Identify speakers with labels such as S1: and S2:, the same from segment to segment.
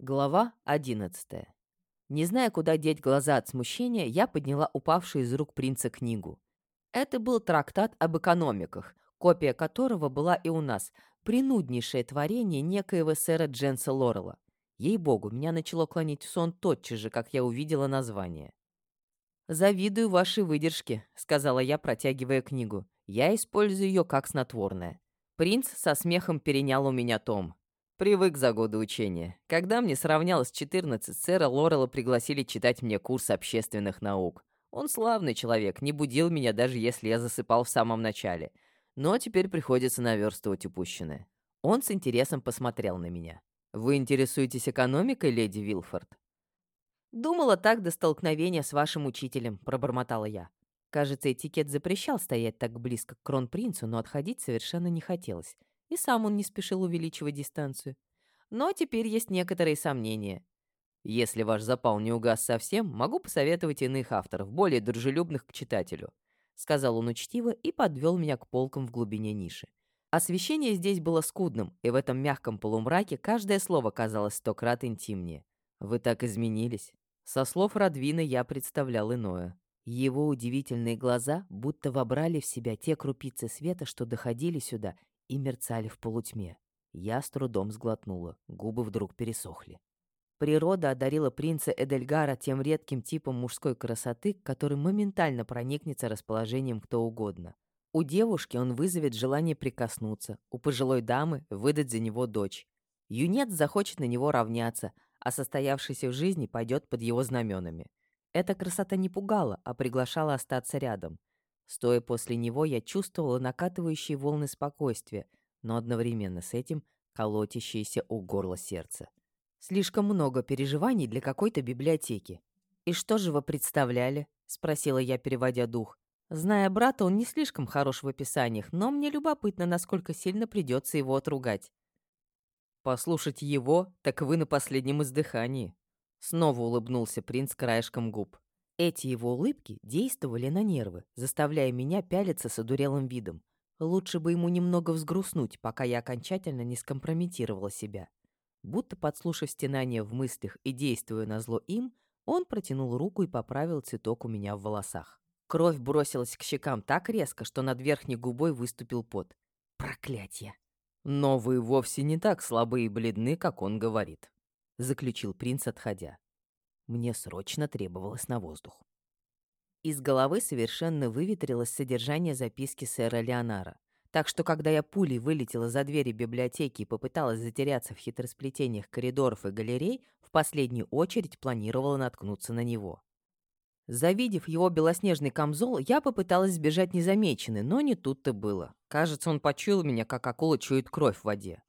S1: Глава 11. Не зная, куда деть глаза от смущения, я подняла упавшую из рук принца книгу. Это был трактат об экономиках, копия которого была и у нас, принуднейшее творение некоего сэра Дженса Лорела. Ей-богу, меня начало клонить в сон тотчас же, как я увидела название. «Завидую вашей выдержке», — сказала я, протягивая книгу. «Я использую ее как снотворное». Принц со смехом перенял у меня том. Привык за годы учения. Когда мне сравнялось 14, сэра Лорела пригласили читать мне курс общественных наук. Он славный человек, не будил меня, даже если я засыпал в самом начале. Но теперь приходится наверстывать упущенное. Он с интересом посмотрел на меня. «Вы интересуетесь экономикой, леди Вилфорд?» «Думала так до столкновения с вашим учителем», — пробормотала я. Кажется, этикет запрещал стоять так близко к кронпринцу, но отходить совершенно не хотелось и сам он не спешил увеличивать дистанцию. Но теперь есть некоторые сомнения. Если ваш запал не угас совсем, могу посоветовать иных авторов, более дружелюбных к читателю», — сказал он учтиво и подвел меня к полкам в глубине ниши. Освещение здесь было скудным, и в этом мягком полумраке каждое слово казалось сто крат интимнее. «Вы так изменились». Со слов Радвина я представлял иное. Его удивительные глаза будто вобрали в себя те крупицы света, что доходили сюда и мерцали в полутьме. Я с трудом сглотнула, губы вдруг пересохли. Природа одарила принца Эдельгара тем редким типом мужской красоты, который моментально проникнется расположением кто угодно. У девушки он вызовет желание прикоснуться, у пожилой дамы выдать за него дочь. Юнец захочет на него равняться, а состоявшийся в жизни пойдет под его знаменами. Эта красота не пугала, а приглашала остаться рядом. Стоя после него, я чувствовала накатывающие волны спокойствия, но одновременно с этим колотящееся у горла сердце. Слишком много переживаний для какой-то библиотеки. «И что же вы представляли?» — спросила я, переводя дух. Зная брата, он не слишком хорош в описаниях, но мне любопытно, насколько сильно придется его отругать. «Послушать его, так вы на последнем издыхании», — снова улыбнулся принц краешком губ. Эти его улыбки действовали на нервы, заставляя меня пялиться с одурелым видом. Лучше бы ему немного взгрустнуть, пока я окончательно не скомпрометировала себя. Будто подслушав стенание в мыслях и действуя на зло им, он протянул руку и поправил цветок у меня в волосах. Кровь бросилась к щекам так резко, что над верхней губой выступил пот. Проклятье! «Но вы вовсе не так слабы и бледны, как он говорит», — заключил принц, отходя. Мне срочно требовалось на воздух. Из головы совершенно выветрилось содержание записки сэра Леонара. Так что, когда я пулей вылетела за двери библиотеки и попыталась затеряться в хитросплетениях коридоров и галерей, в последнюю очередь планировала наткнуться на него. Завидев его белоснежный камзол, я попыталась сбежать незамеченной, но не тут-то было. Кажется, он почуял меня, как акула чует кровь в воде.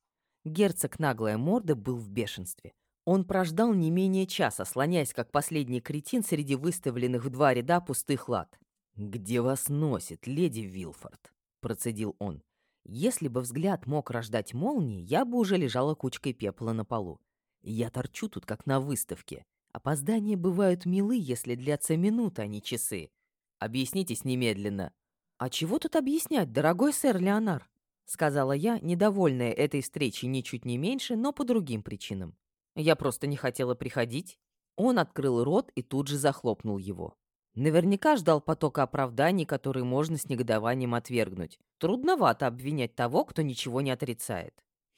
S1: Герцог наглая морда был в бешенстве. Он прождал не менее часа, слоняясь, как последний кретин среди выставленных в два ряда пустых лад. «Где вас носит, леди Вилфорд?» — процедил он. «Если бы взгляд мог рождать молнии, я бы уже лежала кучкой пепла на полу. Я торчу тут, как на выставке. Опоздания бывают милы, если длятся минуты, а не часы. Объяснитесь немедленно». «А чего тут объяснять, дорогой сэр Леонар?» — сказала я, недовольная этой встречей ничуть не меньше, но по другим причинам. Я просто не хотела приходить. Он открыл рот и тут же захлопнул его. Наверняка ждал потока оправданий, которые можно с негодованием отвергнуть. Трудновато обвинять того, кто ничего не отрицает.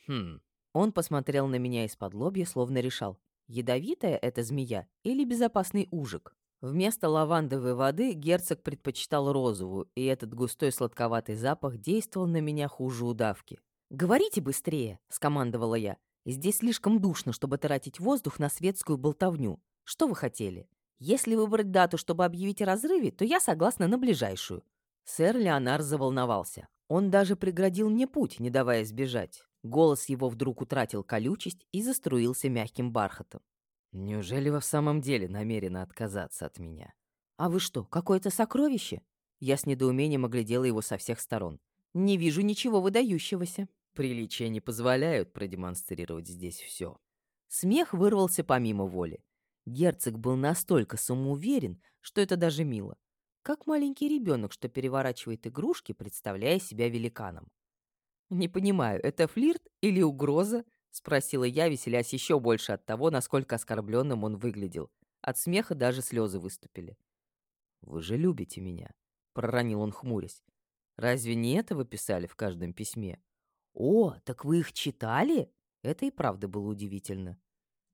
S1: Хм. Он посмотрел на меня из-под лобья, словно решал, ядовитая эта змея или безопасный ужик. Вместо лавандовой воды герцог предпочитал розовую, и этот густой сладковатый запах действовал на меня хуже удавки. «Говорите быстрее!» — скомандовала я. Здесь слишком душно, чтобы тратить воздух на светскую болтовню. Что вы хотели? Если выбрать дату, чтобы объявить о разрыве, то я согласна на ближайшую». Сэр Леонар заволновался. Он даже преградил мне путь, не давая сбежать. Голос его вдруг утратил колючесть и заструился мягким бархатом. «Неужели вы в самом деле намерены отказаться от меня?» «А вы что, какое-то сокровище?» Я с недоумением оглядела его со всех сторон. «Не вижу ничего выдающегося». Приличия не позволяют продемонстрировать здесь все. Смех вырвался помимо воли. Герцог был настолько самоуверен, что это даже мило. Как маленький ребенок, что переворачивает игрушки, представляя себя великаном. Не понимаю, это флирт или угроза? — спросила я, веселясь еще больше от того, насколько оскорбленным он выглядел. От смеха даже слезы выступили. «Вы же любите меня», — проронил он, хмурясь. «Разве не это вы писали в каждом письме?» «О, так вы их читали?» Это и правда было удивительно.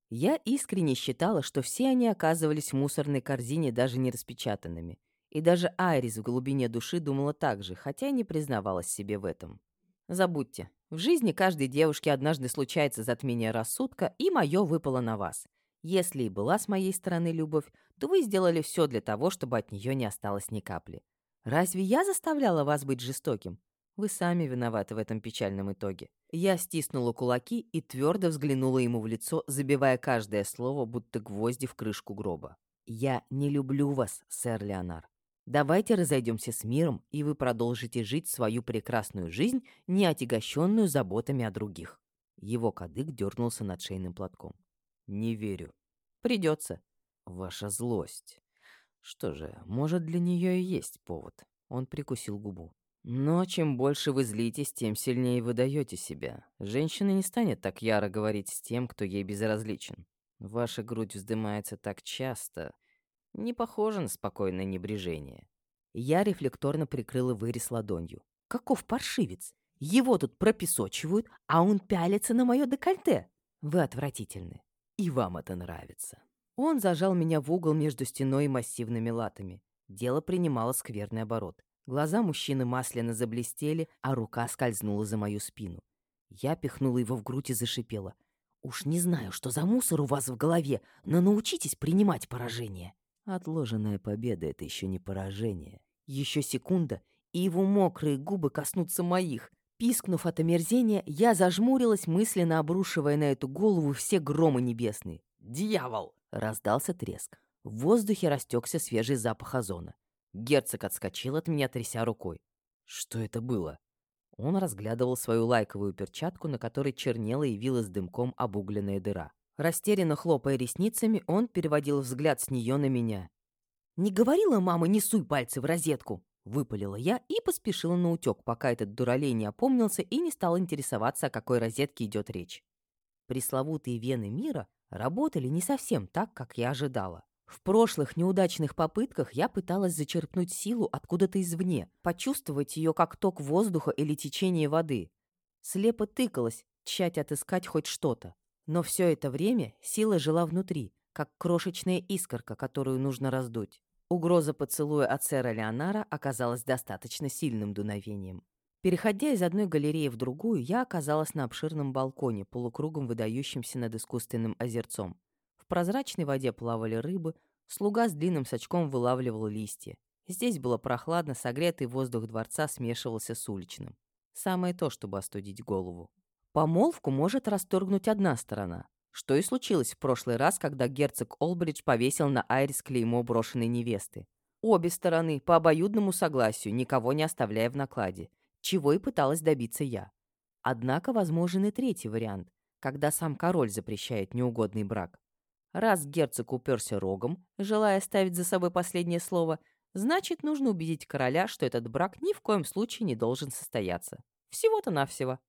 S1: Я искренне считала, что все они оказывались в мусорной корзине даже не распечатанными. И даже Айрис в глубине души думала так же, хотя и не признавалась себе в этом. Забудьте, в жизни каждой девушки однажды случается затмение рассудка, и мое выпало на вас. Если и была с моей стороны любовь, то вы сделали все для того, чтобы от нее не осталось ни капли. Разве я заставляла вас быть жестоким? Вы сами виноваты в этом печальном итоге. Я стиснула кулаки и твердо взглянула ему в лицо, забивая каждое слово, будто гвозди в крышку гроба. «Я не люблю вас, сэр Леонар. Давайте разойдемся с миром, и вы продолжите жить свою прекрасную жизнь, не отягощенную заботами о других». Его кадык дернулся над шейным платком. «Не верю. Придется. Ваша злость. Что же, может, для нее и есть повод». Он прикусил губу. «Но чем больше вы злитесь, тем сильнее вы даете себя. Женщина не станет так яро говорить с тем, кто ей безразличен. Ваша грудь вздымается так часто, не похоже на спокойное небрежение. Я рефлекторно прикрыла вырез ладонью. Каков паршивец! Его тут пропесочивают, а он пялится на мое декольте. Вы отвратительны. И вам это нравится. Он зажал меня в угол между стеной и массивными латами. Дело принимало скверный оборот. Глаза мужчины масляно заблестели, а рука скользнула за мою спину. Я пихнула его в грудь и зашипела. «Уж не знаю, что за мусор у вас в голове, но научитесь принимать поражение». Отложенная победа — это еще не поражение. Еще секунда, и его мокрые губы коснутся моих. Пискнув от омерзения, я зажмурилась, мысленно обрушивая на эту голову все громы небесные. «Дьявол!» — раздался треск. В воздухе растекся свежий запах озона. Герцог отскочил от меня, тряся рукой. «Что это было?» Он разглядывал свою лайковую перчатку, на которой чернела и вилась дымком обугленная дыра. Растерянно хлопая ресницами, он переводил взгляд с нее на меня. «Не говорила мама, не суй пальцы в розетку!» Выпалила я и поспешила на утек, пока этот дуралей не опомнился и не стал интересоваться, о какой розетке идет речь. Пресловутые вены мира работали не совсем так, как я ожидала. В прошлых неудачных попытках я пыталась зачерпнуть силу откуда-то извне, почувствовать ее как ток воздуха или течение воды. Слепо тыкалась, тщать отыскать хоть что-то. Но все это время сила жила внутри, как крошечная искорка, которую нужно раздуть. Угроза поцелуя от сэра Леонара оказалась достаточно сильным дуновением. Переходя из одной галереи в другую, я оказалась на обширном балконе, полукругом выдающимся над искусственным озерцом. В прозрачной воде плавали рыбы, слуга с длинным сачком вылавливал листья. Здесь было прохладно, согретый воздух дворца смешивался с уличным. Самое то, чтобы остудить голову. Помолвку может расторгнуть одна сторона, что и случилось в прошлый раз, когда герцог Олбридж повесил на Айрис клеймо брошенной невесты. Обе стороны по обоюдному согласию, никого не оставляя в накладе, чего и пыталась добиться я. Однако возможен и третий вариант, когда сам король запрещает неугодный брак. Раз герцог уперся рогом, желая оставить за собой последнее слово, значит, нужно убедить короля, что этот брак ни в коем случае не должен состояться. Всего-то навсего.